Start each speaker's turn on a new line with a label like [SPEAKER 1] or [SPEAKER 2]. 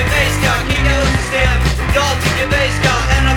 [SPEAKER 1] Your face got, he knows the. Y'all take your face got, and